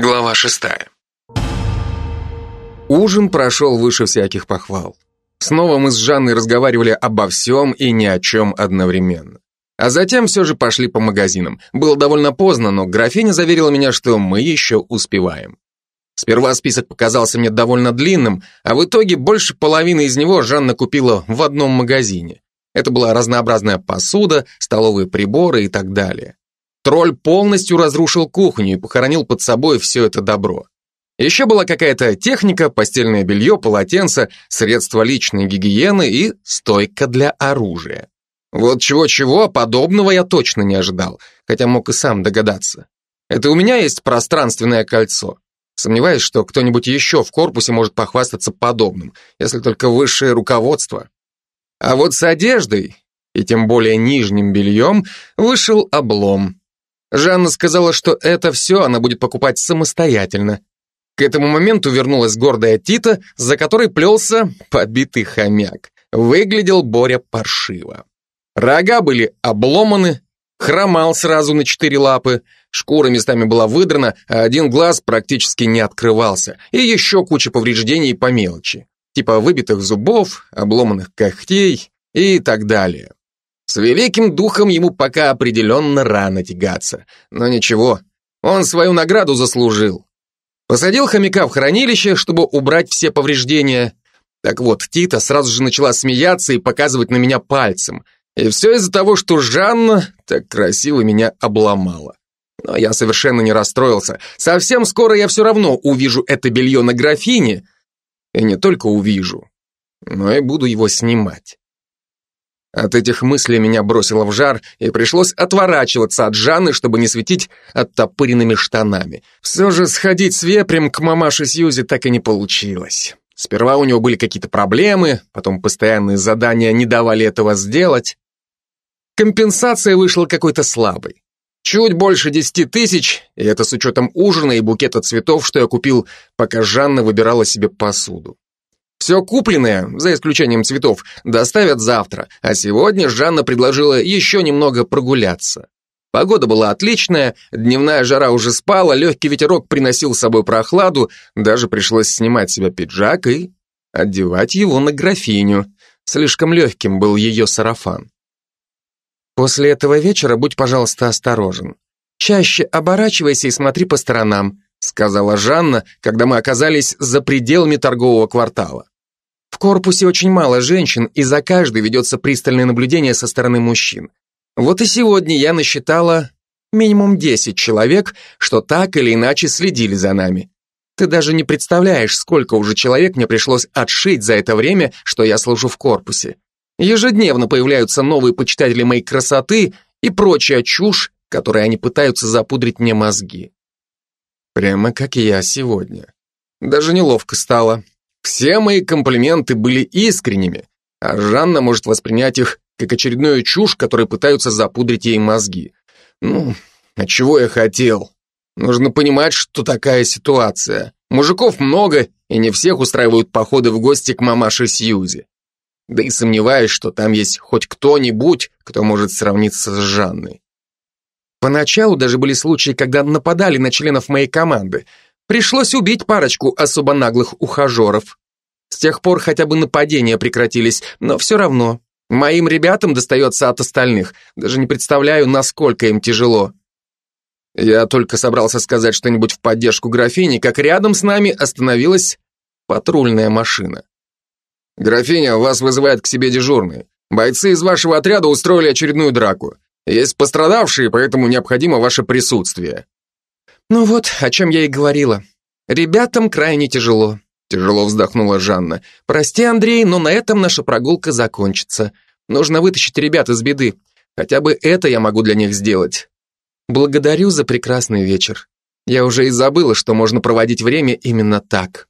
Глава шестая. Ужин прошел выше всяких похвал. Снова мы с Жанной разговаривали обо всем и ни о чем одновременно. А затем все же пошли по магазинам. Было довольно поздно, но графиня заверила меня, что мы еще успеваем. Сперва список показался мне довольно длинным, а в итоге больше половины из него Жанна купила в одном магазине. Это была разнообразная посуда, столовые приборы и так далее. Тролль полностью разрушил кухню и похоронил под собой все это добро. Еще была какая-то техника, постельное белье, полотенце, средства личной гигиены и стойка для оружия. Вот чего-чего, подобного я точно не ожидал, хотя мог и сам догадаться. Это у меня есть пространственное кольцо. Сомневаюсь, что кто-нибудь еще в корпусе может похвастаться подобным, если только высшее руководство. А вот с одеждой, и тем более нижним бельем, вышел облом. Жанна сказала, что это все она будет покупать самостоятельно. К этому моменту вернулась гордая Тита, за которой плелся побитый хомяк. Выглядел Боря паршиво. Рога были обломаны, хромал сразу на четыре лапы, шкура местами была выдрана, а один глаз практически не открывался, и еще куча повреждений по мелочи, типа выбитых зубов, обломанных когтей и так далее. С великим духом ему пока определенно рано тягаться. Но ничего, он свою награду заслужил. Посадил хомяка в хранилище, чтобы убрать все повреждения. Так вот, Тита сразу же начала смеяться и показывать на меня пальцем. И все из-за того, что Жанна так красиво меня обломала. Но я совершенно не расстроился. Совсем скоро я все равно увижу это белье на графине. И не только увижу, но и буду его снимать. От этих мыслей меня бросило в жар, и пришлось отворачиваться от Жанны, чтобы не светить оттопыренными штанами. Все же сходить с вепрем к мамаше Сьюзи так и не получилось. Сперва у него были какие-то проблемы, потом постоянные задания не давали этого сделать. Компенсация вышла какой-то слабой. Чуть больше десяти тысяч, и это с учетом ужина и букета цветов, что я купил, пока Жанна выбирала себе посуду. Все купленное, за исключением цветов, доставят завтра, а сегодня Жанна предложила еще немного прогуляться. Погода была отличная, дневная жара уже спала, легкий ветерок приносил с собой прохладу, даже пришлось снимать с себя пиджак и одевать его на графиню. Слишком легким был ее сарафан. После этого вечера будь, пожалуйста, осторожен. Чаще оборачивайся и смотри по сторонам, сказала Жанна, когда мы оказались за пределами торгового квартала. Корпусе очень мало женщин, и за каждой ведется пристальное наблюдение со стороны мужчин. Вот и сегодня я насчитала минимум 10 человек, что так или иначе следили за нами. Ты даже не представляешь, сколько уже человек мне пришлось отшить за это время, что я служу в корпусе. Ежедневно появляются новые почитатели моей красоты и прочая чушь, которой они пытаются запудрить мне мозги. Прямо как я сегодня. Даже неловко стало. Все мои комплименты были искренними, а Жанна может воспринять их как очередную чушь, которой пытаются запудрить ей мозги. Ну, а чего я хотел? Нужно понимать, что такая ситуация. Мужиков много, и не всех устраивают походы в гости к мамаше Сьюзи. Да и сомневаюсь, что там есть хоть кто-нибудь, кто может сравниться с Жанной. Поначалу даже были случаи, когда нападали на членов моей команды, Пришлось убить парочку особо наглых ухажеров. С тех пор хотя бы нападения прекратились, но все равно. Моим ребятам достается от остальных. Даже не представляю, насколько им тяжело. Я только собрался сказать что-нибудь в поддержку графини, как рядом с нами остановилась патрульная машина. «Графиня, вас вызывает к себе дежурный. Бойцы из вашего отряда устроили очередную драку. Есть пострадавшие, поэтому необходимо ваше присутствие». «Ну вот, о чем я и говорила. Ребятам крайне тяжело», — тяжело вздохнула Жанна. «Прости, Андрей, но на этом наша прогулка закончится. Нужно вытащить ребят из беды. Хотя бы это я могу для них сделать. Благодарю за прекрасный вечер. Я уже и забыла, что можно проводить время именно так».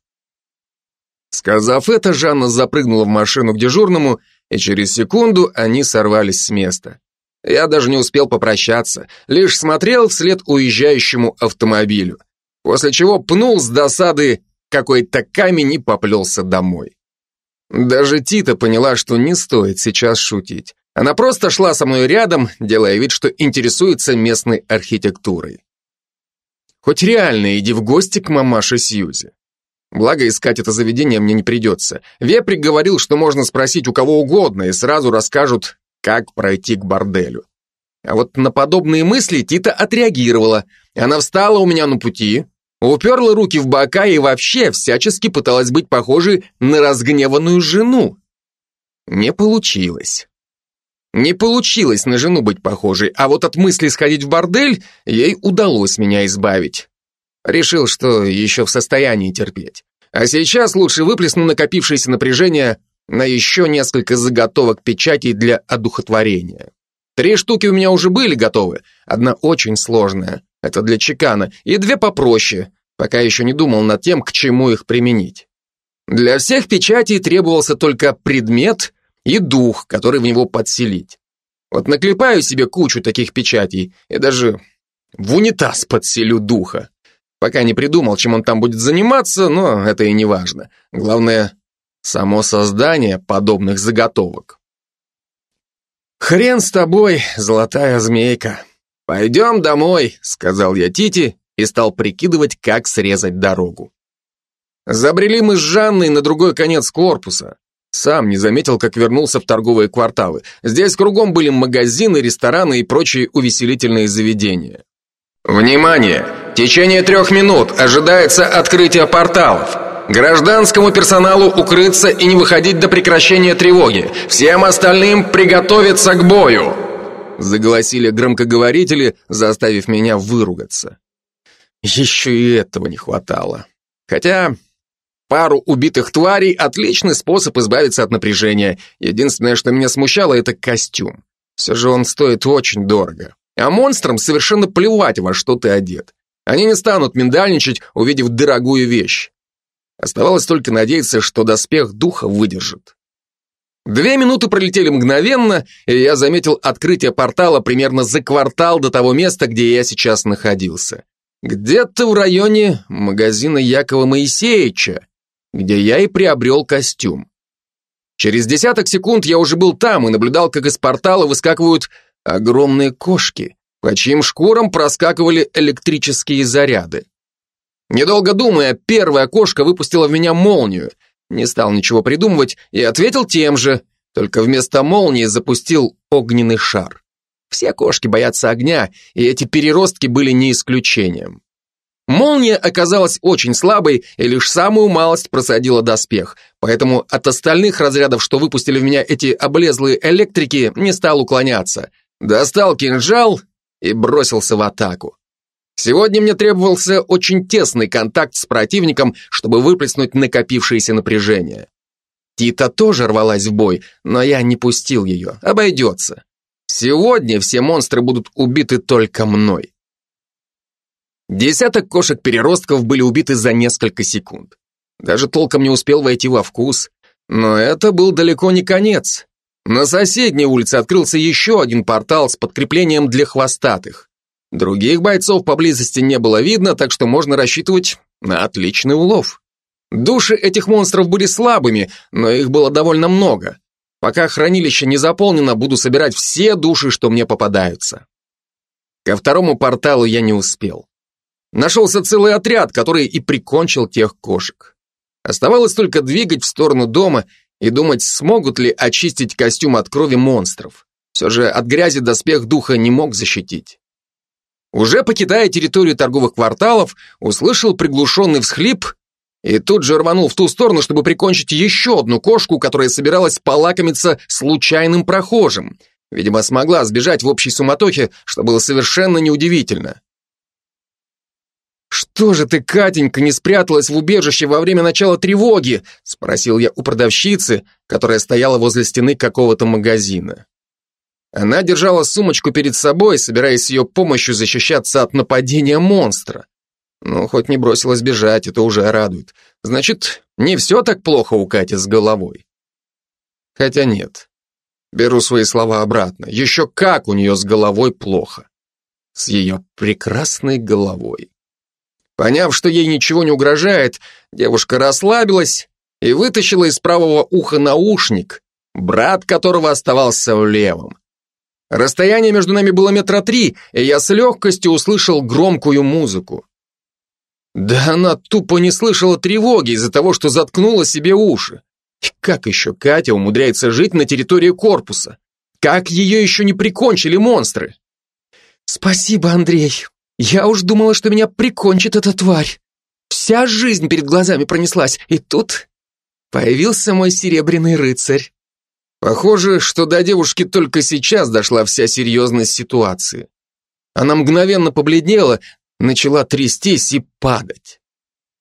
Сказав это, Жанна запрыгнула в машину к дежурному, и через секунду они сорвались с места. Я даже не успел попрощаться, лишь смотрел вслед уезжающему автомобилю, после чего пнул с досады какой-то камень и поплелся домой. Даже Тита поняла, что не стоит сейчас шутить. Она просто шла со мной рядом, делая вид, что интересуется местной архитектурой. Хоть реально иди в гости к мамаше Сьюзи. Благо, искать это заведение мне не придется. Веприк говорил, что можно спросить у кого угодно, и сразу расскажут, как пройти к борделю. А вот на подобные мысли Тита отреагировала. Она встала у меня на пути, уперла руки в бока и вообще всячески пыталась быть похожей на разгневанную жену. Не получилось. Не получилось на жену быть похожей, а вот от мысли сходить в бордель ей удалось меня избавить. Решил, что еще в состоянии терпеть. А сейчас лучше выплесну накопившееся напряжение на еще несколько заготовок печатей для одухотворения. Три штуки у меня уже были готовы, одна очень сложная, это для чекана, и две попроще, пока еще не думал над тем, к чему их применить. Для всех печатей требовался только предмет и дух, который в него подселить. Вот наклепаю себе кучу таких печатей и даже в унитаз подселю духа. Пока не придумал, чем он там будет заниматься, но это и не важно. Главное, само создание подобных заготовок. «Хрен с тобой, золотая змейка. Пойдем домой», — сказал я Тити и стал прикидывать, как срезать дорогу. Забрели мы с Жанной на другой конец корпуса. Сам не заметил, как вернулся в торговые кварталы. Здесь кругом были магазины, рестораны и прочие увеселительные заведения. Внимание! В течение трех минут ожидается открытие порталов. Гражданскому персоналу укрыться и не выходить до прекращения тревоги. Всем остальным приготовиться к бою!» Загласили громкоговорители, заставив меня выругаться. Еще и этого не хватало. Хотя пару убитых тварей – отличный способ избавиться от напряжения. Единственное, что меня смущало, это костюм. Все же он стоит очень дорого. А монстрам совершенно плевать, во что ты одет. Они не станут миндальничать, увидев дорогую вещь. Оставалось только надеяться, что доспех духа выдержит. Две минуты пролетели мгновенно, и я заметил открытие портала примерно за квартал до того места, где я сейчас находился. Где-то в районе магазина Якова Моисеевича, где я и приобрел костюм. Через десяток секунд я уже был там и наблюдал, как из портала выскакивают огромные кошки, по чьим шкурам проскакивали электрические заряды. Недолго думая, первая кошка выпустила в меня молнию. Не стал ничего придумывать и ответил тем же, только вместо молнии запустил огненный шар. Все кошки боятся огня, и эти переростки были не исключением. Молния оказалась очень слабой и лишь самую малость просадила доспех, поэтому от остальных разрядов, что выпустили в меня эти облезлые электрики, не стал уклоняться. Достал кинжал и бросился в атаку. Сегодня мне требовался очень тесный контакт с противником, чтобы выплеснуть накопившееся напряжение. Тита тоже рвалась в бой, но я не пустил ее, обойдется. Сегодня все монстры будут убиты только мной. Десяток кошек-переростков были убиты за несколько секунд. Даже толком не успел войти во вкус. Но это был далеко не конец. На соседней улице открылся еще один портал с подкреплением для хвостатых. Других бойцов поблизости не было видно, так что можно рассчитывать на отличный улов. Души этих монстров были слабыми, но их было довольно много. Пока хранилище не заполнено, буду собирать все души, что мне попадаются. Ко второму порталу я не успел. Нашелся целый отряд, который и прикончил тех кошек. Оставалось только двигать в сторону дома и думать, смогут ли очистить костюм от крови монстров. Все же от грязи доспех духа не мог защитить. Уже покидая территорию торговых кварталов, услышал приглушенный всхлип и тут же рванул в ту сторону, чтобы прикончить еще одну кошку, которая собиралась полакомиться случайным прохожим. Видимо, смогла сбежать в общей суматохе, что было совершенно неудивительно. «Что же ты, Катенька, не спряталась в убежище во время начала тревоги?» — спросил я у продавщицы, которая стояла возле стены какого-то магазина. Она держала сумочку перед собой, собираясь ее помощью защищаться от нападения монстра. Ну, хоть не бросилась бежать, это уже радует. Значит, не все так плохо у Кати с головой. Хотя нет. Беру свои слова обратно. Еще как у нее с головой плохо. С ее прекрасной головой. Поняв, что ей ничего не угрожает, девушка расслабилась и вытащила из правого уха наушник, брат которого оставался в левом. Расстояние между нами было метра три, и я с легкостью услышал громкую музыку. Да она тупо не слышала тревоги из-за того, что заткнула себе уши. И как еще Катя умудряется жить на территории корпуса? Как ее еще не прикончили монстры? Спасибо, Андрей. Я уж думала, что меня прикончит эта тварь. Вся жизнь перед глазами пронеслась, и тут появился мой серебряный рыцарь. Похоже, что до девушки только сейчас дошла вся серьезность ситуации. Она мгновенно побледнела, начала трястись и падать.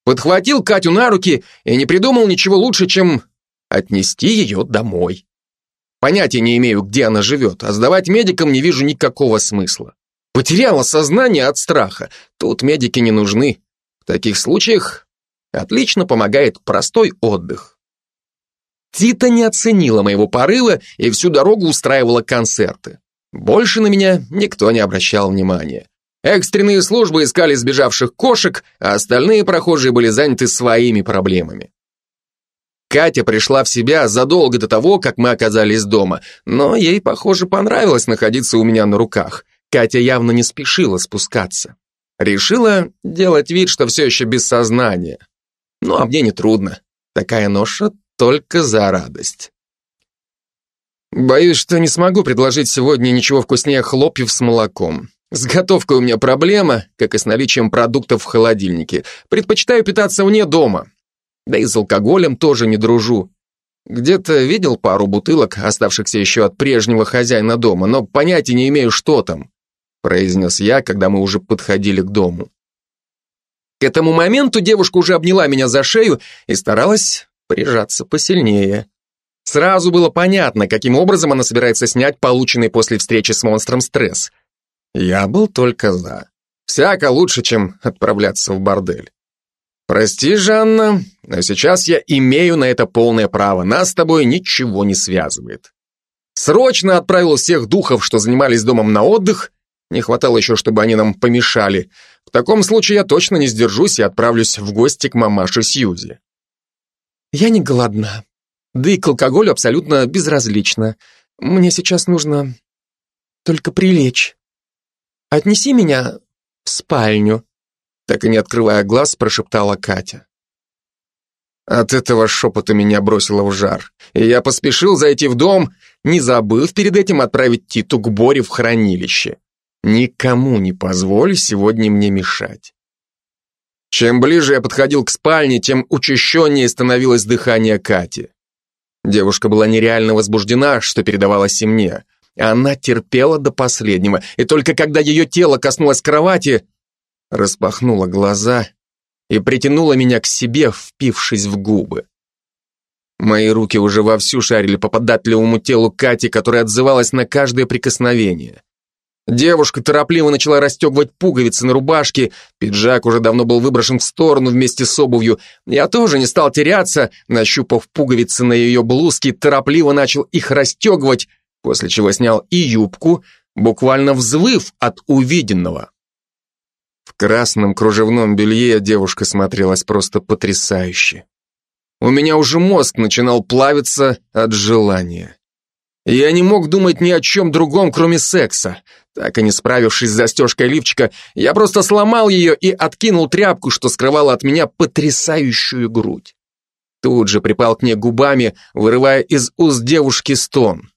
Подхватил Катю на руки и не придумал ничего лучше, чем отнести ее домой. Понятия не имею, где она живет, а сдавать медикам не вижу никакого смысла. Потеряла сознание от страха. Тут медики не нужны. В таких случаях отлично помогает простой отдых. Тита не оценила моего порыва и всю дорогу устраивала концерты. Больше на меня никто не обращал внимания. Экстренные службы искали сбежавших кошек, а остальные прохожие были заняты своими проблемами. Катя пришла в себя задолго до того, как мы оказались дома, но ей, похоже, понравилось находиться у меня на руках. Катя явно не спешила спускаться. Решила делать вид, что все еще без сознания. Ну, а мне не трудно. Такая ноша только за радость. Боюсь, что не смогу предложить сегодня ничего вкуснее хлопьев с молоком. С готовкой у меня проблема, как и с наличием продуктов в холодильнике. Предпочитаю питаться вне дома. Да и с алкоголем тоже не дружу. Где-то видел пару бутылок, оставшихся еще от прежнего хозяина дома, но понятия не имею, что там, произнес я, когда мы уже подходили к дому. К этому моменту девушка уже обняла меня за шею и старалась прижаться посильнее. Сразу было понятно, каким образом она собирается снять полученный после встречи с монстром стресс. Я был только за. Всяко лучше, чем отправляться в бордель. Прости, Жанна, но сейчас я имею на это полное право. Нас с тобой ничего не связывает. Срочно отправил всех духов, что занимались домом на отдых. Не хватало еще, чтобы они нам помешали. В таком случае я точно не сдержусь и отправлюсь в гости к мамаше Сьюзи. Я не голодна. Да и к алкоголю абсолютно безразлично. Мне сейчас нужно только прилечь. Отнеси меня в спальню. Так и не открывая глаз, прошептала Катя. От этого шепота меня бросило в жар, и я поспешил зайти в дом, не забыв перед этим отправить Титу к Боре в хранилище. Никому не позволь сегодня мне мешать. Чем ближе я подходил к спальне, тем учащеннее становилось дыхание Кати. Девушка была нереально возбуждена, что передавалось и мне. Она терпела до последнего, и только когда ее тело коснулось кровати, распахнула глаза и притянула меня к себе, впившись в губы. Мои руки уже вовсю шарили по податливому телу Кати, которая отзывалась на каждое прикосновение. Девушка торопливо начала расстегивать пуговицы на рубашке, пиджак уже давно был выброшен в сторону вместе с обувью. Я тоже не стал теряться, нащупав пуговицы на ее блузке, торопливо начал их расстегивать, после чего снял и юбку, буквально взвыв от увиденного. В красном кружевном белье девушка смотрелась просто потрясающе. У меня уже мозг начинал плавиться от желания. Я не мог думать ни о чем другом, кроме секса. Так и не справившись с застежкой лифчика, я просто сломал ее и откинул тряпку, что скрывала от меня потрясающую грудь. Тут же припал к ней губами, вырывая из уст девушки стон.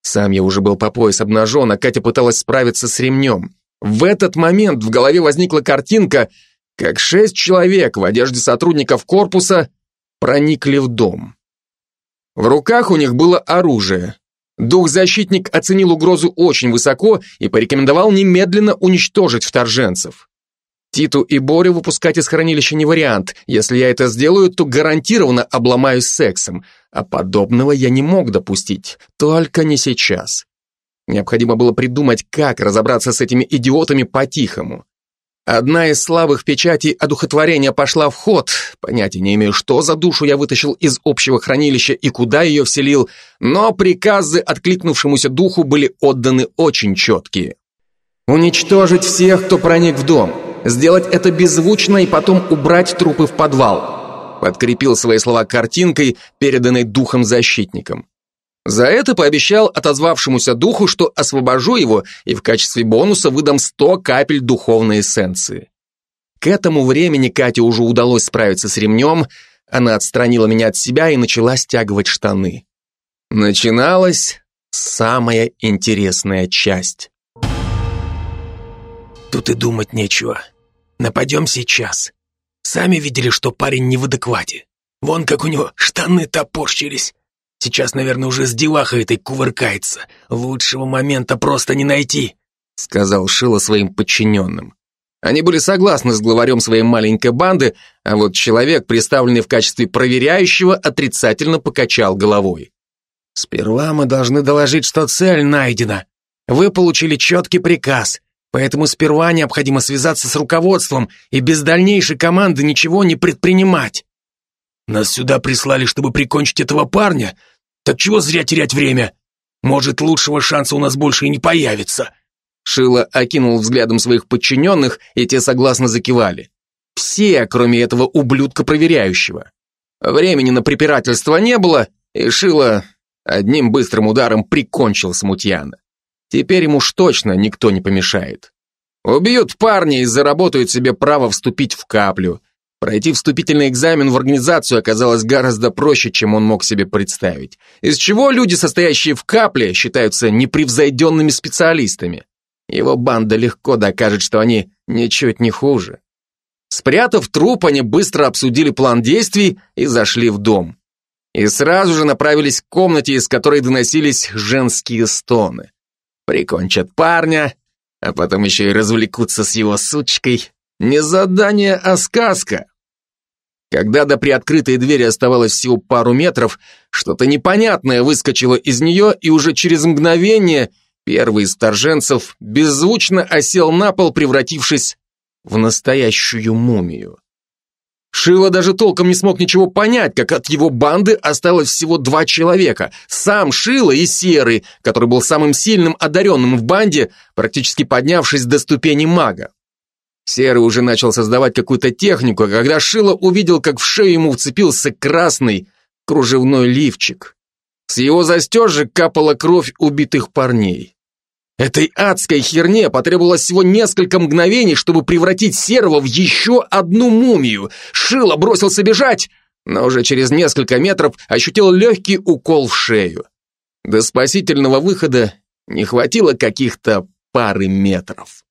Сам я уже был по пояс обнажен, а Катя пыталась справиться с ремнем. В этот момент в голове возникла картинка, как шесть человек в одежде сотрудников корпуса проникли в дом. В руках у них было оружие. Дух-защитник оценил угрозу очень высоко и порекомендовал немедленно уничтожить вторженцев. Титу и Борю выпускать из хранилища не вариант. Если я это сделаю, то гарантированно обломаюсь сексом. А подобного я не мог допустить. Только не сейчас. Необходимо было придумать, как разобраться с этими идиотами по-тихому. Одна из слабых печатей одухотворения пошла в ход. Понятия не имею, что за душу я вытащил из общего хранилища и куда ее вселил, но приказы откликнувшемуся духу были отданы очень четкие. Уничтожить всех, кто проник в дом. Сделать это беззвучно и потом убрать трупы в подвал. Подкрепил свои слова картинкой, переданной духом-защитником. За это пообещал отозвавшемуся духу, что освобожу его и в качестве бонуса выдам 100 капель духовной эссенции. К этому времени Кате уже удалось справиться с ремнем, она отстранила меня от себя и начала стягивать штаны. Начиналась самая интересная часть. Тут и думать нечего. Нападем сейчас. Сами видели, что парень не в адеквате. Вон как у него штаны топорщились. Сейчас, наверное, уже с девахой этой кувыркается. Лучшего момента просто не найти», — сказал Шило своим подчиненным. Они были согласны с главарем своей маленькой банды, а вот человек, представленный в качестве проверяющего, отрицательно покачал головой. «Сперва мы должны доложить, что цель найдена. Вы получили четкий приказ, поэтому сперва необходимо связаться с руководством и без дальнейшей команды ничего не предпринимать. Нас сюда прислали, чтобы прикончить этого парня, так чего зря терять время? Может, лучшего шанса у нас больше и не появится». Шило окинул взглядом своих подчиненных, и те согласно закивали. Все, кроме этого ублюдка проверяющего. Времени на препирательство не было, и Шило Одним быстрым ударом прикончил смутьяна. Теперь ему уж точно никто не помешает. Убьют парня и заработают себе право вступить в каплю. Пройти вступительный экзамен в организацию оказалось гораздо проще, чем он мог себе представить. Из чего люди, состоящие в капле, считаются непревзойденными специалистами. Его банда легко докажет, что они ничуть не хуже. Спрятав труп, они быстро обсудили план действий и зашли в дом и сразу же направились к комнате, из которой доносились женские стоны. Прикончат парня, а потом еще и развлекутся с его сучкой. Не задание, а сказка. Когда до приоткрытой двери оставалось всего пару метров, что-то непонятное выскочило из нее, и уже через мгновение первый из торженцев беззвучно осел на пол, превратившись в настоящую мумию. Шило даже толком не смог ничего понять, как от его банды осталось всего два человека. Сам Шило и Серый, который был самым сильным одаренным в банде, практически поднявшись до ступени мага. Серый уже начал создавать какую-то технику, когда Шило увидел, как в шею ему вцепился красный кружевной лифчик. С его застежек капала кровь убитых парней. Этой адской херне потребовалось всего несколько мгновений, чтобы превратить Серого в еще одну мумию. Шило бросился бежать, но уже через несколько метров ощутил легкий укол в шею. До спасительного выхода не хватило каких-то пары метров.